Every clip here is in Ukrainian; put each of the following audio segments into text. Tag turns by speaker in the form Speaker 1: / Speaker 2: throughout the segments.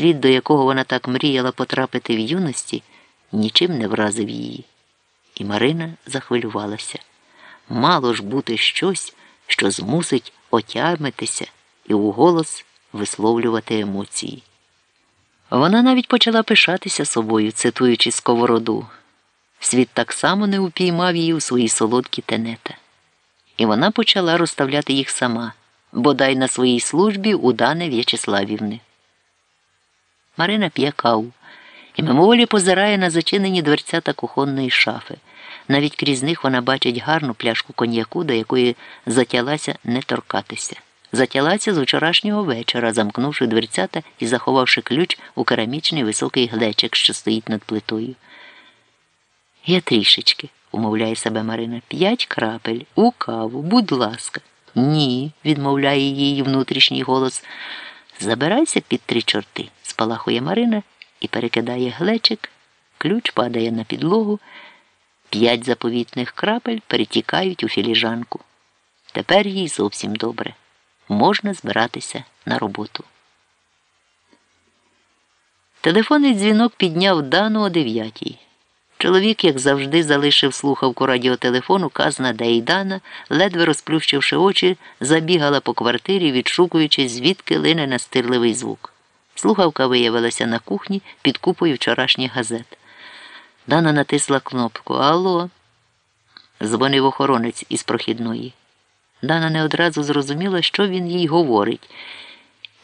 Speaker 1: світ, до якого вона так мріяла потрапити в юності, нічим не вразив її. І Марина захвилювалася. Мало ж бути щось, що змусить отямитися і уголос висловлювати емоції. Вона навіть почала пишатися собою, цитуючи сковороду. Світ так само не упіймав її у свої солодкі тенета. І вона почала розставляти їх сама, бодай на своїй службі у Дани В'ячеславівни. Марина п'є каву і мимоволі позирає на зачинені дверцята кухонної шафи. Навіть крізь них вона бачить гарну пляшку коньяку, до якої затялася не торкатися. Затялася з вчорашнього вечора, замкнувши дверцята і заховавши ключ у керамічний високий глечик, що стоїть над плитою. Я трішечки, умовляє себе Марина, п'ять крапель у каву, будь ласка. Ні, відмовляє її внутрішній голос. Забирайся під три чорти, спалахує Марина і перекидає глечик, ключ падає на підлогу, п'ять заповітних крапель перетікають у філіжанку. Тепер їй зовсім добре. Можна збиратися на роботу. Телефонний дзвінок підняв Дану о дев'ятій. Чоловік, як завжди, залишив слухавку радіотелефону казна Дейдана, ледве розплющивши очі, забігала по квартирі, відшукуючи, звідки лине настирливий звук. Слухавка виявилася на кухні під купою вчорашніх газет. Дана натисла кнопку Алло. Дзвонив охоронець із прохідної. Дана не одразу зрозуміла, що він їй говорить.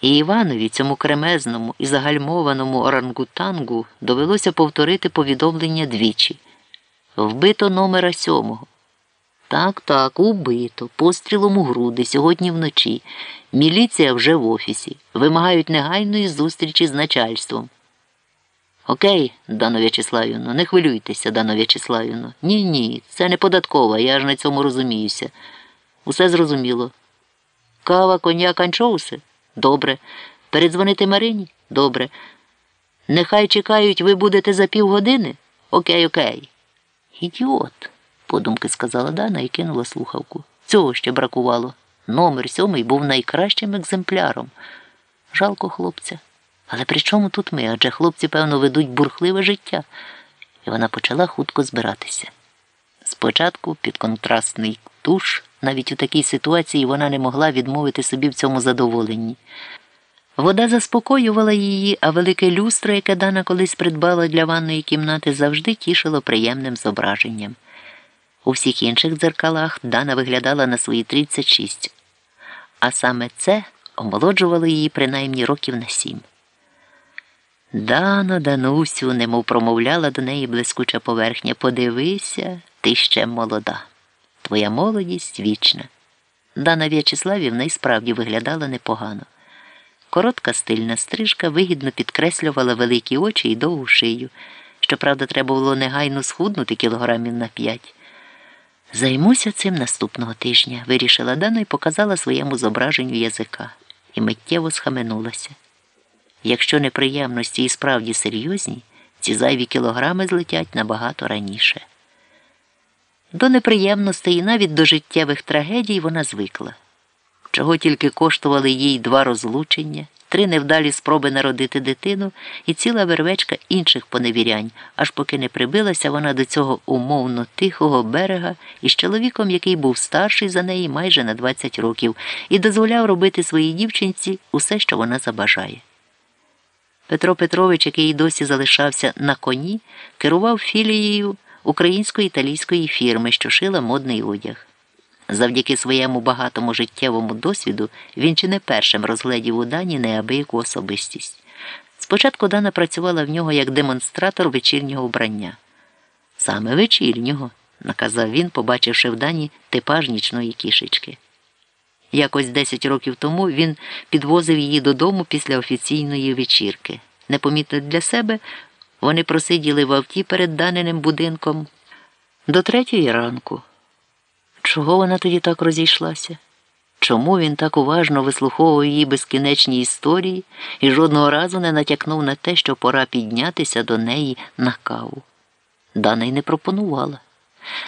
Speaker 1: І Іванові, цьому кремезному і загальмованому орангутангу, довелося повторити повідомлення двічі. Вбито номера сьомого. Так, так, убито, пострілом у груди сьогодні вночі. Міліція вже в офісі. Вимагають негайної зустрічі з начальством. Окей, Дано В'ячеславівно, не хвилюйтеся, Дано В'ячеславівно. Ні, ні, це не податкова, я ж на цьому розуміюся. Усе зрозуміло. Кава, коньяк, анчоуси? Добре. Передзвонити Марині? Добре. Нехай чекають, ви будете за півгодини? Окей, окей. Ідіот, подумки сказала Дана і кинула слухавку. Цього ще бракувало. Номер сьомий був найкращим екземпляром. Жалко хлопця. Але при чому тут ми? Адже хлопці, певно, ведуть бурхливе життя. І вона почала хутко збиратися. Спочатку під контрастний туш, навіть у такій ситуації вона не могла відмовити собі в цьому задоволенні. Вода заспокоювала її, а велике люстро, яке Дана колись придбала для ванної кімнати, завжди тішило приємним зображенням. У всіх інших дзеркалах Дана виглядала на свої 36, а саме це омолоджувало її принаймні років на сім. Дано, Данусю, немов промовляла до неї блискуча поверхня. Подивися, ти ще молода. Твоя молодість вічна. Дана В'ячеславівна і справді виглядала непогано. Коротка стильна стрижка вигідно підкреслювала великі очі і довгу шию. Щоправда, треба було негайно схуднути кілограмів на п'ять. Займуся цим наступного тижня, вирішила Дана і показала своєму зображенню язика і миттєво схаменулася. Якщо неприємності і справді серйозні, ці зайві кілограми злетять набагато раніше. До неприємностей і навіть до життєвих трагедій вона звикла. Чого тільки коштували їй два розлучення, три невдалі спроби народити дитину і ціла вервечка інших поневірянь, аж поки не прибилася вона до цього умовно тихого берега із чоловіком, який був старший за неї майже на 20 років, і дозволяв робити своїй дівчинці усе, що вона забажає. Петро Петрович, який досі залишався на коні, керував філією української італійської фірми, що шила модний одяг. Завдяки своєму багатому життєвому досвіду він чи не першим розглядів у Дані неабияку особистість. Спочатку Дана працювала в нього як демонстратор вечірнього вбрання. Саме вечірнього, наказав він, побачивши в Дані типаж нічної кішечки. Якось 10 років тому він підвозив її додому після офіційної вечірки. Непомітно для себе вони просиділи в авті перед даненим будинком до третьої ранку. Чого вона тоді так розійшлася? Чому він так уважно вислуховував її безкінечні історії і жодного разу не натякнув на те, що пора піднятися до неї на каву? Дана й не пропонувала.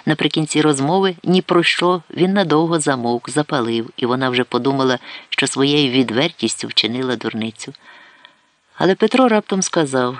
Speaker 1: Наприкінці розмови ні про що він надовго замовк, запалив, і вона вже подумала, що своєю відвертістю вчинила дурницю. Але Петро раптом сказав